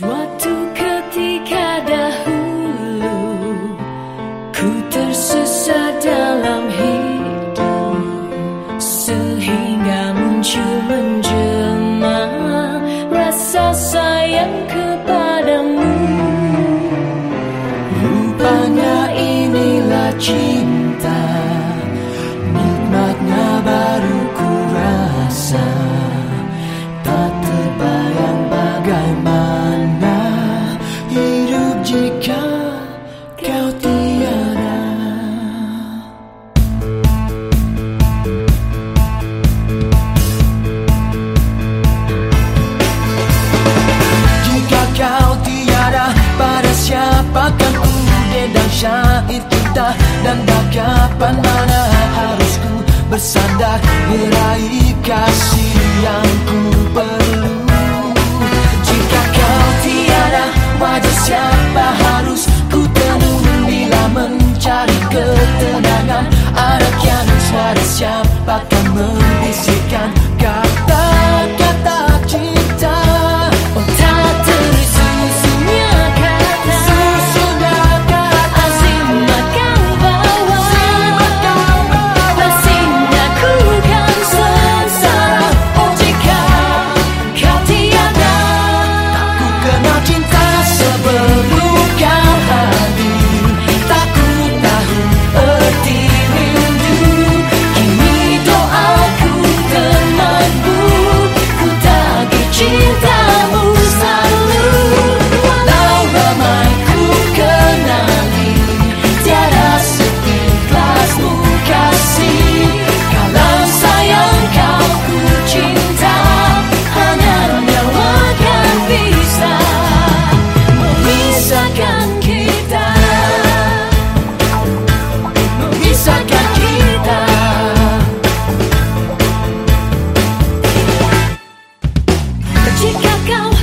What. Jika kau tiada. Jika kau tiada pada siapakan ku? Dan syair kita Dan bagaimana mana harus ku bersandar Meraih kasih yang ku perlu ketenangan Ada yang suara siapa kau jika